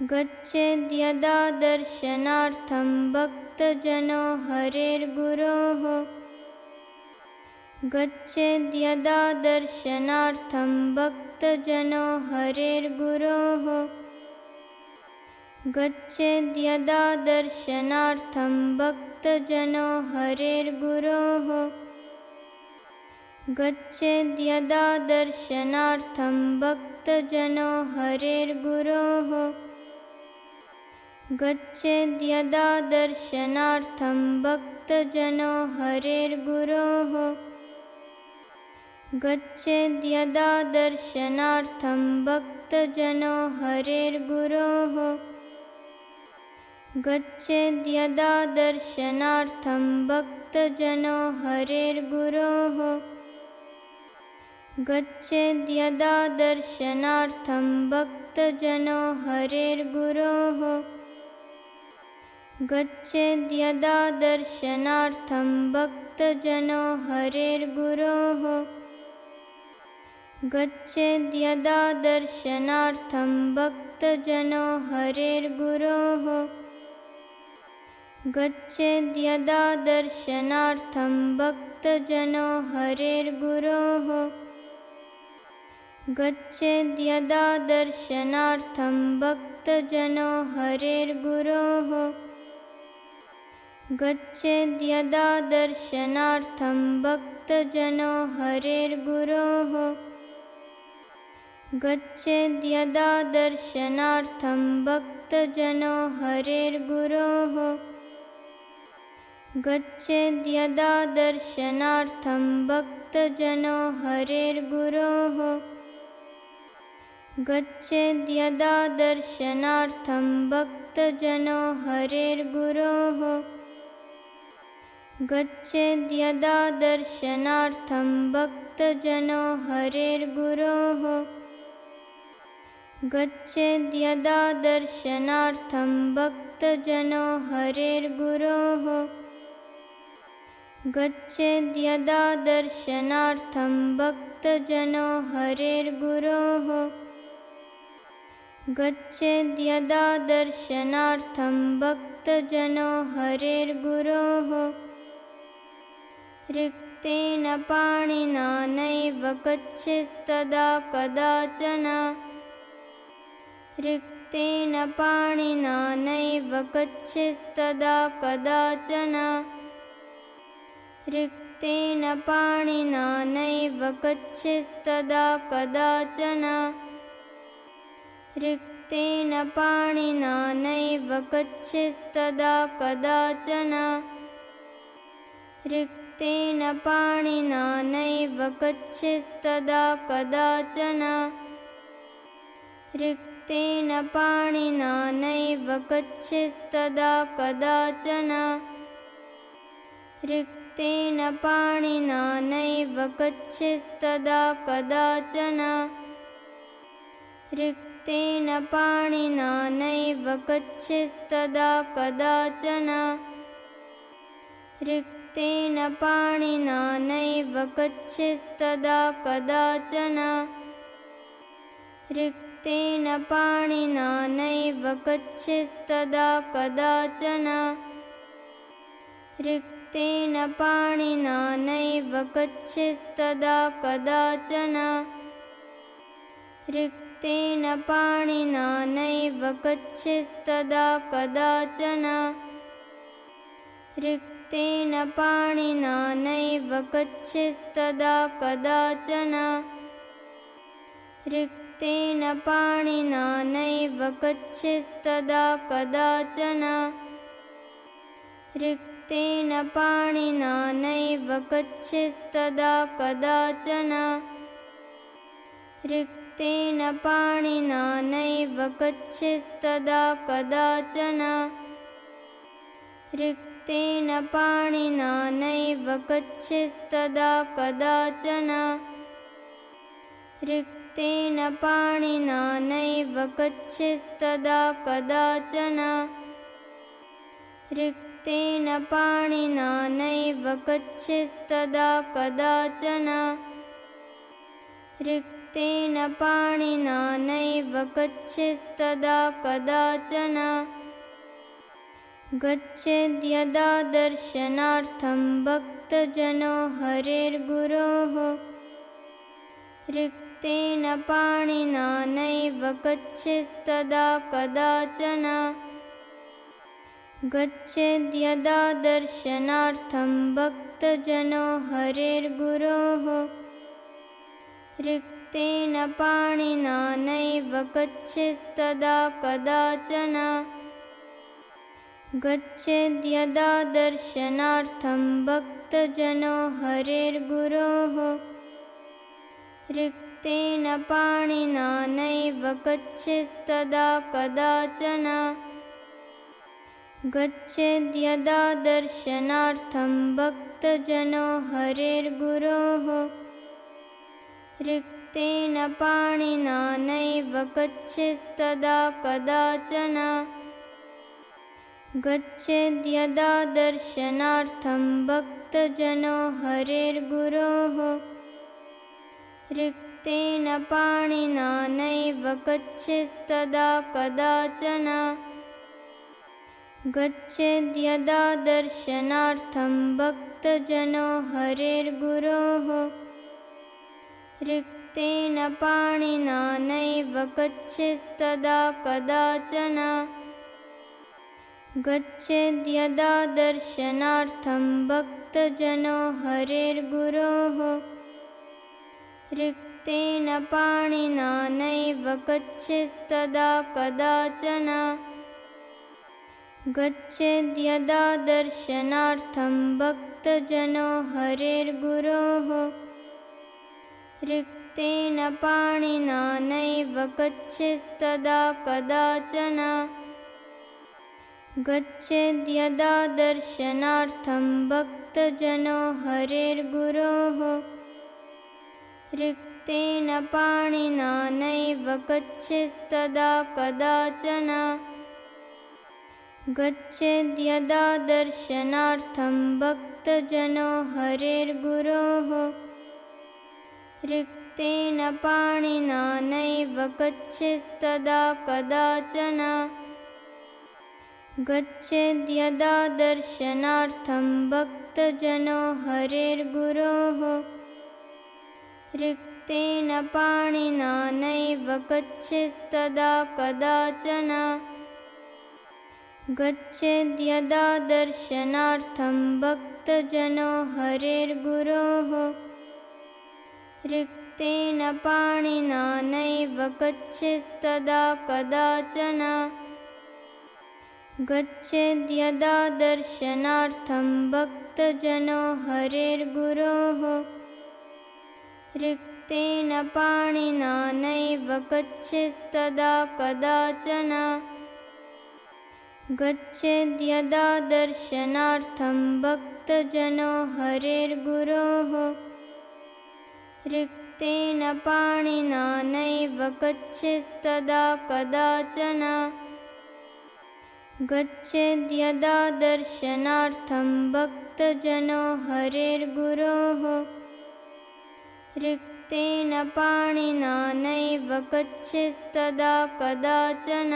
गच्छेद्यदा दर्शनार्थं भक्तजनो हरेर्गुरोः गच्छेद्यदा दर्शनार्थं भक्तजनो हरेर्गुरोः गच्छेद्यदा दर्शनार्थं भक्तजनो हरेर्गुरोः गच्छेद्यदा दर्शनार्थं भक्तजनो हरेर्गुरोः गच्छेद्यदा दर्शनार्थं भक्तजनो हरेर्गुरोः। गच्छेद्यदा दर्शनार्थं भक्तजनो हरेर्गुरोः। गच्छेद्यदा दर्शनार्थं भक्तजनो हरेर्गुरोः। गच्छेद्यदा दर्शनार्थं भक्तजनो हरेर्गुरोः गच्छेद्यदा दर्शनार्थं भक्तजनो हरेर्गुरोः गच्छेद्यदा दर्शनार्थं भक्तजनो हरेर्गुरोः गच्छेद्यदा दर्शनार्थं भक्तजनो हरेर्गुरोः गच्छेद्यदा दर्शनार्थं भक्तजनो हरेर्गुरोः गच्छेद्यदा दर्शनार्थं भक्तजनो हरेर्गुरोः। गच्छेद्यदा दर्शनार्थं भक्तजनो हरेर्गुरोः। गच्छेद्यदा दर्शनार्थं भक्तजनो हरेर्गुरोः। गच्छेद्यदा दर्शनार्थं भक्तजनो हरेर्गुरोः गच्छेद्यदा दर्शनार्थं भक्तजनो हरेर्गुरोः। गच्छेद्यदा दर्शनार्थं भक्तजनो हरेर्गुरोः। गच्छेद्यदा दर्शनार्थं भक्तजनो हरेर्गुरोः। गच्छेद्यदा दर्शनार्थं भक्तजनो हरेर्गुरोः रिक्तेन पाणिना नैव गच्छेत्तदा कदाचन। रिक्तेन पाणिना नैव गच्छेत्तदा कदाचन। रिक्तेन पाणिना नैव गच्छेत्तदा कदाचन। रिक्तेन पाणिना नैव गच्छेत्तदा कदाचन रिक्तेन पाणिना नैव गच्छेत्तदा कदाचन। रिक्तेन पाणिना नैव गच्छेत्तदा कदाचन। रिक्तेन पाणिना नैव गच्छेत्तदा कदाचन। रिक्तेन पाणिना नैव गच्छेत्तदा कदाचन रिक्तेन पाणिना नैव गच्छेत्तदा कदाचन। रिक्तेन पाणिना नैव गच्छेत्तदा कदाचन। रिक्तेन पाणिना नैव गच्छेत्तदा कदाचन। रिक्तेन पाणिना नैव गच्छेत्तदा कदाचन रिक्तेन पाणिना नैव गच्छेत्तदा कदाचन। रिक्तेन पाणिना नैव गच्छेत्तदा कदाचन। रिक्तेन पाणिना नैव गच्छेत्तदा कदाचन। रिक्तेन पाणिना नैव गच्छेत्तदा कदाचन रिक्तेन पाणिना नैव गच्छेत्तदा कदाचन। रिक्तेन पाणिना नैव गच्छेत्तदा कदाचन। रिक्तेन पाणिना नैव गच्छेत्तदा कदाचन। रिक् रिक्तेन पाणिना नैव तदा कदाचन गच्छेद्यदा दर्शनार्थं भक्तजनो हरेर्गुरोः। रिक्तेन पाणिना नैव गच्छेत् तदा कदाचन। गच्छेद्यदा दर्शनार्थं भक्तजनो हरेर्गुरोः। रिक्तेन पाणिना नैव गच्छेत् तदा कदाचन गच्छेद्यदा दर्शनार्थं भक्तजनो हरेर्गुरोः। रिक्तेन पाणिना नैव गच्छेत् तदा कदाचन। गच्छेद्यदा दर्शनार्थं भक्तजनो हरेर्गुरोः। रिक्तेन पाणिना नैव गच्छेत् तदा कदाचन गच्छेद्यदा दर्शनार्थं भक्तजनो हरेर्गुरोः रिक्तेन पाणिना नैव गच्छेत् तदा कदाचन गच्छेद्यदा दर्शनार्थं भक्तजनो हरेर्गुरोः रिक्तेन पाणिना नैव गच्छेत् तदा कदाचन गच्छेद्यदा दर्शनार्थं भक्तजनो हरेर्गुरोः। रिक्तेन पाणिना नैव गच्छेत् तदा कदाचन। गच्छेद्यदा दर्शनार्थं भक्तजनो हरेर्गुरोः। रिक्तेन पाणिना नैव गच्छेत् तदा कदाचन गच्छेद्यदा दर्शनार्थं भक्तजनो हरेर्गुरोः। रिक्तेन पाणिना नैव गच्छेत् तदा कदाचन। गच्छेद्यदा दर्शनार्थं भक्तजनो हरेर्गुरोः। रिक्तेन पाणिना नैव गच्छेत् तदा कदाचन गच्छेद्यदा दर्शनार्थं भक्तजनो हरेर्गुरोः। रिक्तेन पाणिना नैव गच्छेत् तदा कदाचन। गच्छेद्यदा दर्शनार्थं भक्तजनो हरेर्गुरोः। रिक्तेन पाणिना नैव गच्छेत् तदा कदाचन गच्छेद्यदा दर्शनार्थं भक्तजनो हरेर्गुरोः रिक्तेन पाणिना नैव गच्छेत् तदा कदाचन। गच्छेद्यदा दर्शनार्थं भक्तजनो हरेर्गुरोः रिक्तेन, テ ेन पाणिना नैव गच्छेत् तदा कदाचन गच्छेद्यदा दर्शनार्थं भक्तजनो हरेर्गुरोः। रिक्तेन पाणिना नैव गच्छेत् तदा कदाचन